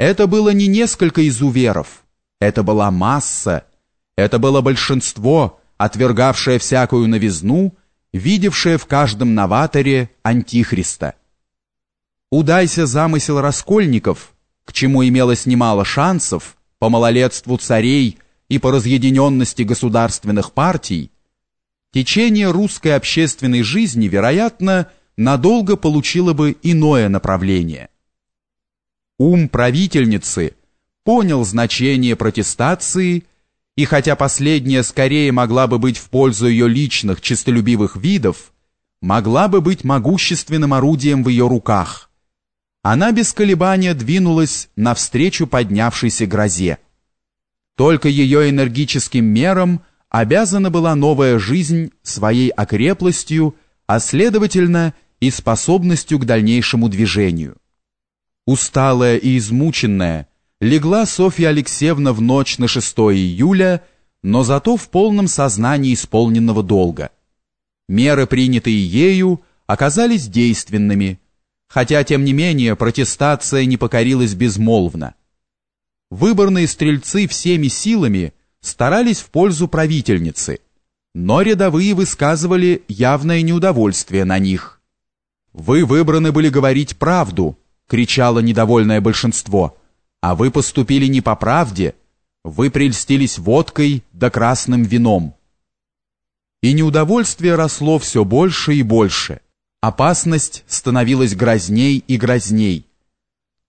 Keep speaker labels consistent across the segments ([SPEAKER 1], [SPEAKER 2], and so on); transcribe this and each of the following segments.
[SPEAKER 1] Это было не несколько изуверов, это была масса, это было большинство, отвергавшее всякую новизну, видевшее в каждом новаторе антихриста. Удайся замысел раскольников, к чему имелось немало шансов по малолетству царей и по разъединенности государственных партий, течение русской общественной жизни, вероятно, надолго получило бы иное направление. Ум правительницы понял значение протестации, и хотя последняя скорее могла бы быть в пользу ее личных честолюбивых видов, могла бы быть могущественным орудием в ее руках. Она без колебания двинулась навстречу поднявшейся грозе. Только ее энергическим мерам обязана была новая жизнь своей окреплостью, а следовательно и способностью к дальнейшему движению. Усталая и измученная, легла Софья Алексеевна в ночь на 6 июля, но зато в полном сознании исполненного долга. Меры, принятые ею, оказались действенными, хотя, тем не менее, протестация не покорилась безмолвно. Выборные стрельцы всеми силами старались в пользу правительницы, но рядовые высказывали явное неудовольствие на них. «Вы выбраны были говорить правду», — кричало недовольное большинство, «а вы поступили не по правде, вы прельстились водкой да красным вином». И неудовольствие росло все больше и больше. Опасность становилась грозней и грозней.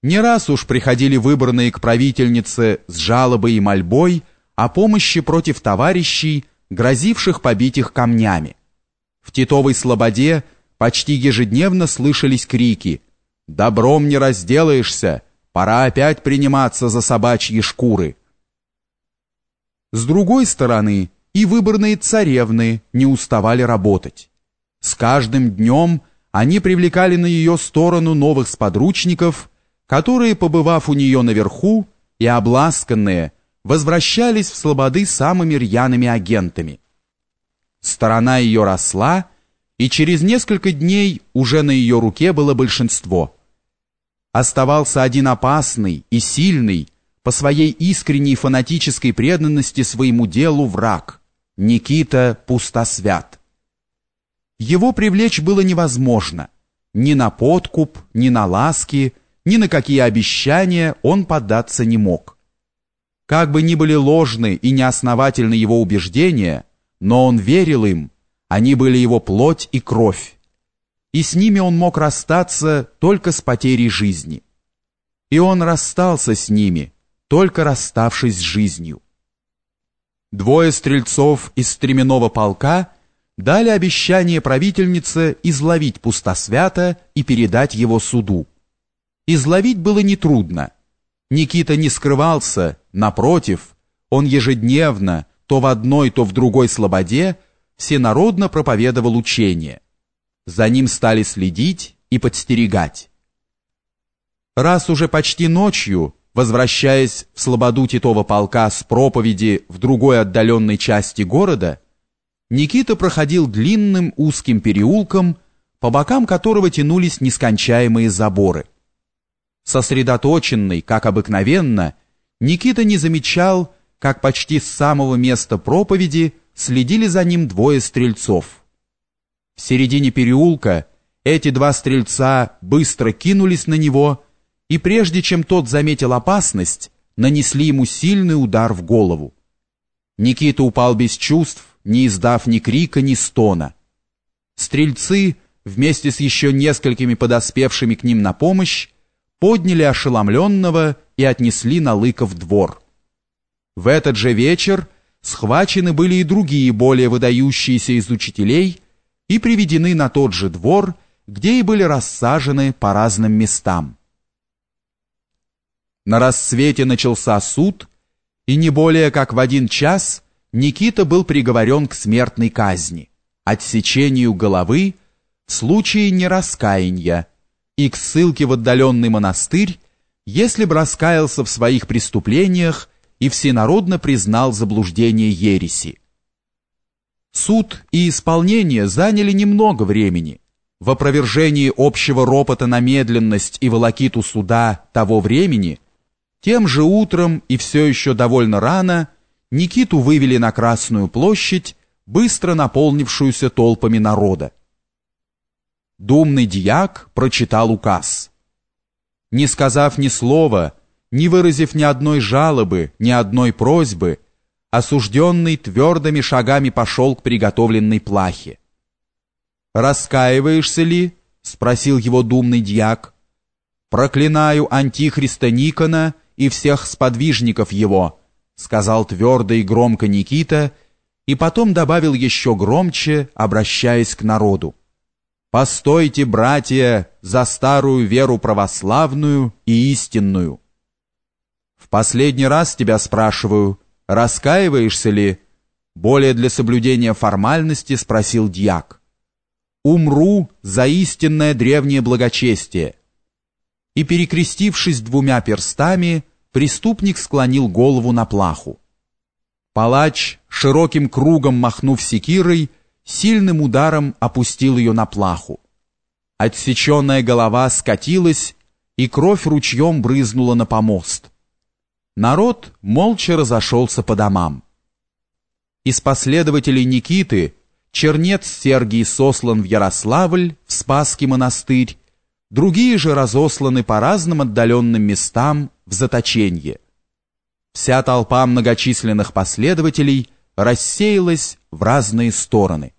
[SPEAKER 1] Не раз уж приходили выбранные к правительнице с жалобой и мольбой о помощи против товарищей, грозивших побить их камнями. В Титовой слободе почти ежедневно слышались крики «Добром не разделаешься! Пора опять приниматься за собачьи шкуры!» С другой стороны, и выборные царевны не уставали работать. С каждым днем они привлекали на ее сторону новых сподручников, которые, побывав у нее наверху и обласканные, возвращались в слободы самыми рьяными агентами. Сторона ее росла, и через несколько дней уже на ее руке было большинство. Оставался один опасный и сильный, по своей искренней фанатической преданности своему делу враг, Никита Пустосвят. Его привлечь было невозможно. Ни на подкуп, ни на ласки, ни на какие обещания он поддаться не мог. Как бы ни были ложны и неосновательны его убеждения, но он верил им, они были его плоть и кровь. И с ними он мог расстаться только с потерей жизни. И он расстался с ними, только расставшись с жизнью. Двое стрельцов из стременного полка – дали обещание правительнице изловить пустосвято и передать его суду. Изловить было нетрудно. Никита не скрывался, напротив, он ежедневно, то в одной, то в другой слободе, всенародно проповедовал учение. За ним стали следить и подстерегать. Раз уже почти ночью, возвращаясь в слободу Титова полка с проповеди в другой отдаленной части города, Никита проходил длинным узким переулком, по бокам которого тянулись нескончаемые заборы. Сосредоточенный, как обыкновенно, Никита не замечал, как почти с самого места проповеди следили за ним двое стрельцов. В середине переулка эти два стрельца быстро кинулись на него, и прежде чем тот заметил опасность, нанесли ему сильный удар в голову. Никита упал без чувств, не издав ни крика, ни стона. Стрельцы, вместе с еще несколькими подоспевшими к ним на помощь, подняли ошеломленного и отнесли на Лыков двор. В этот же вечер схвачены были и другие более выдающиеся из учителей и приведены на тот же двор, где и были рассажены по разным местам. На рассвете начался суд, и не более как в один час Никита был приговорен к смертной казни, отсечению головы в случае нераскаяния и к ссылке в отдаленный монастырь, если бы раскаялся в своих преступлениях и всенародно признал заблуждение ереси. Суд и исполнение заняли немного времени. В опровержении общего ропота на медленность и волокиту суда того времени – Тем же утром и все еще довольно рано Никиту вывели на Красную площадь, быстро наполнившуюся толпами народа. Думный дьяк прочитал указ. Не сказав ни слова, не выразив ни одной жалобы, ни одной просьбы, осужденный твердыми шагами пошел к приготовленной плахе. «Раскаиваешься ли?» — спросил его думный дьяк. «Проклинаю антихриста Никона и всех сподвижников его», — сказал твердо и громко Никита, и потом добавил еще громче, обращаясь к народу. «Постойте, братья, за старую веру православную и истинную». «В последний раз тебя спрашиваю, раскаиваешься ли?» Более для соблюдения формальности спросил дьяк. «Умру за истинное древнее благочестие» и, перекрестившись двумя перстами, преступник склонил голову на плаху. Палач, широким кругом махнув секирой, сильным ударом опустил ее на плаху. Отсеченная голова скатилась, и кровь ручьем брызнула на помост. Народ молча разошелся по домам. Из последователей Никиты чернец Сергий сослан в Ярославль, в Спасский монастырь, Другие же разосланы по разным отдаленным местам в заточенье. Вся толпа многочисленных последователей рассеялась в разные стороны.